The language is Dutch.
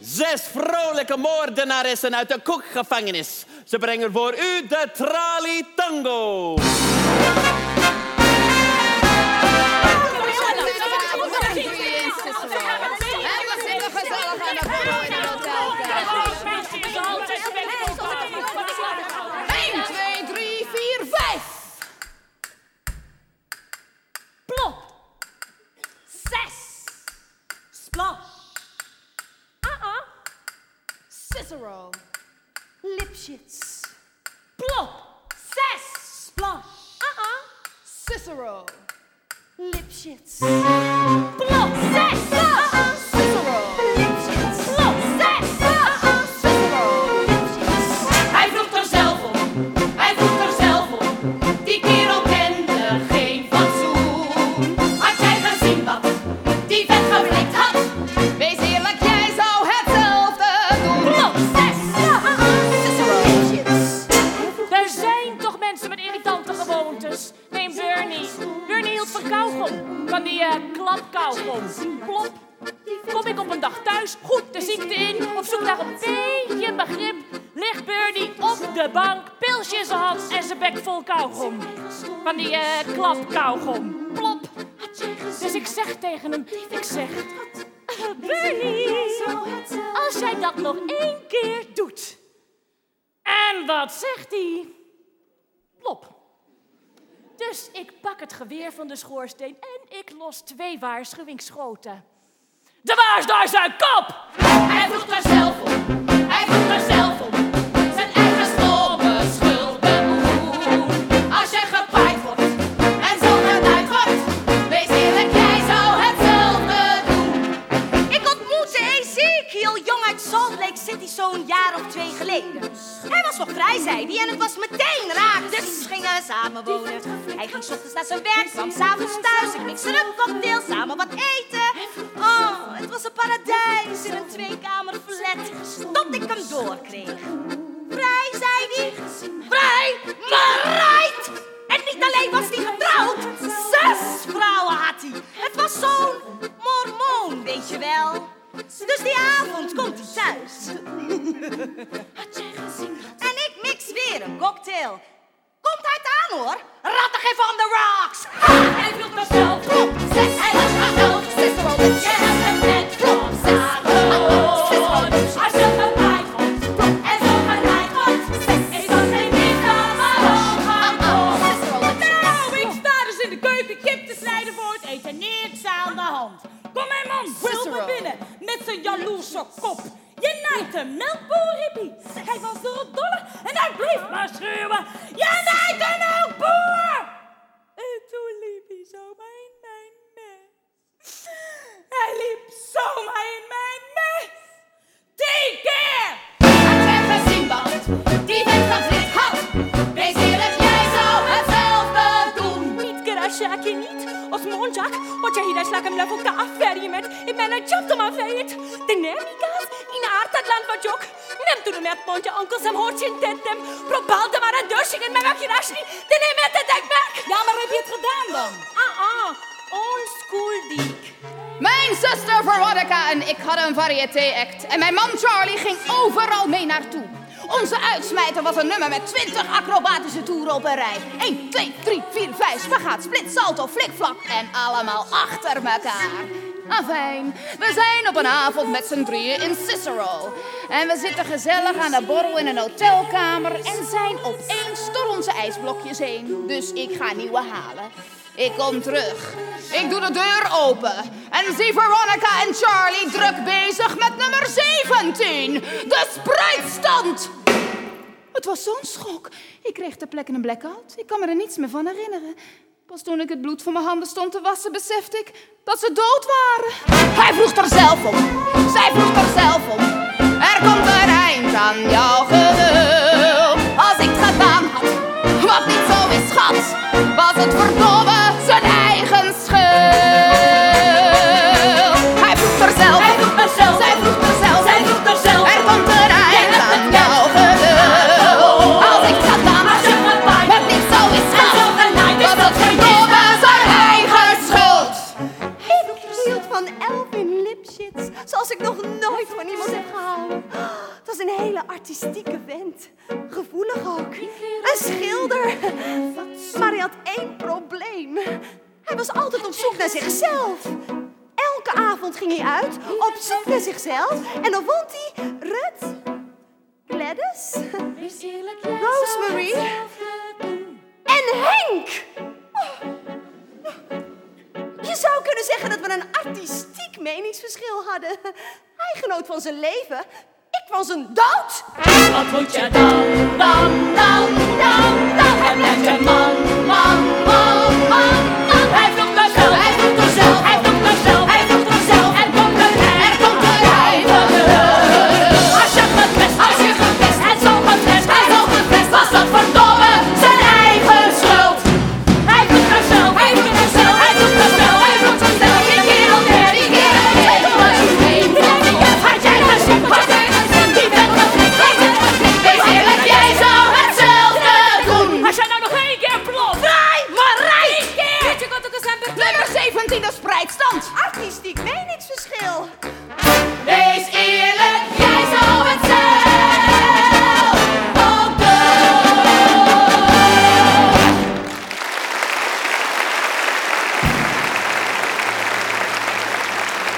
zes vrolijke moordenaressen uit de koekgevangenis. Ze brengen voor u de Trali Tango. Cicero. Lipschitz. Plop. Zes. Splash. Ah-ah. Cicero. Lipschitz. Plop. Zes. Ah-ah. Cicero. Lipschitz. Plop. Zes. Ah-ah. Cicero. Lipschitz. Hij vroeg er zelf om, hij vroeg er zelf om. Die kerel kende geen fatsoen. Had jij gezien wat die vet had? Van kauwgom. Van die eh klapkauwgom. Plop. Kom ik op een dag thuis, goed de ziekte in, op zoek naar een beetje begrip, ligt Bernie op de bank, pilsje in zijn hand en zijn bek vol kauwgom. Van die eh klapkauwgom. Plop. Dus ik zeg tegen hem, ik zeg... Bernie, als jij dat nog één keer doet... En wat zegt hij? Plop. Dus ik pak het geweer van de schoorsteen en ik los twee waarschuwingsschoten. De waars daar zijn kop! Hij vroeg er zelf om, Zo'n jaar of twee geleden. Hij was nog vrij, zei hij, en het was meteen raak. Dus gingen we samen wonen. Hij ging ochtends naar zijn werk, kwam s'avonds thuis. Ik mixte een cocktail, samen wat eten. Oh, het was een paradijs in een tweekamer flat. Tot ik hem doorkreeg. Vrij, zei hij. Vrij, maar Komt uit aan hoor. Ratten geven on the rocks. Hij vroeg er zelf om, zes, hij was er zelf. Cicero Je hebt het net zaken. Als je gepaaid wordt en zo genaaid wordt. Is dat geen. Cicero Lipschitz. Nou, ik sta dus in de keuken kip te snijden voor het eten. Niks aan de hand. Kom mijn man, vult Cicero. binnen met zijn jaloerse kop. Je naait een melkboer. Hij was door het hij bleef maar schreeuwen. Je naait een melkboer! En toen liep hij zomaar in mijn mes. Hij liep zomaar in mijn mes. Tien keer! Jij wat die jij zou hetzelfde doen. Niet Gerashaki niet. Os monjak, ocha hida slakam la fuka affäri met. I mena chapta ma fejt. Det nemikas, in artat land var jok. Nem tu met monja onkel sam horchin tentem. Probalde maar een dörsingen met wakje rashni. De neem met de dekbek. Ja, maar heb je het gedaan dan? Ah, ah. Onschuldig. Mijn zuster Veronica en ik hadden een variété-act. En mijn man Charlie ging overal mee naartoe. Onze uitsmijter was een nummer met 20 acrobatische toeren op een rij. 1, 2, 3, 4, 5, spagaat, split, salto, flikvlak en allemaal achter elkaar. Afijn, we zijn op een avond met z'n drieën in Cicero. En we zitten gezellig aan de borrel in een hotelkamer en zijn opeens door onze ijsblokjes heen. Dus ik ga nieuwe halen. Ik kom terug. Ik doe de deur open. En zie Veronica en Charlie druk bezig met nummer 17. De spreidstand. Het was zo'n schok. Ik kreeg ter plekke een blackout. Ik kan me er niets meer van herinneren. Pas toen ik het bloed van mijn handen stond te wassen, besefte ik dat ze dood waren. Hij vroeg er zelf om. Zij vroeg er zelf om. Er komt een eind aan jouw geduld. Als ik het gedaan had, wat niet zo is, schat, was het verdomme artistieke vent. Gevoelig ook. Een schilder. Maar hij had één probleem. Hij was altijd op zoek naar zichzelf. Elke avond ging hij uit, op zoek naar zichzelf. En dan vond hij Rut, Gladys, Rosemary en Henk. Je zou kunnen zeggen dat we een artistiek meningsverschil hadden. Hij genoot van zijn leven, van zijn dood. Wat moet je dan, dan, dan, dan, dan? Hij blijft een man, man, man,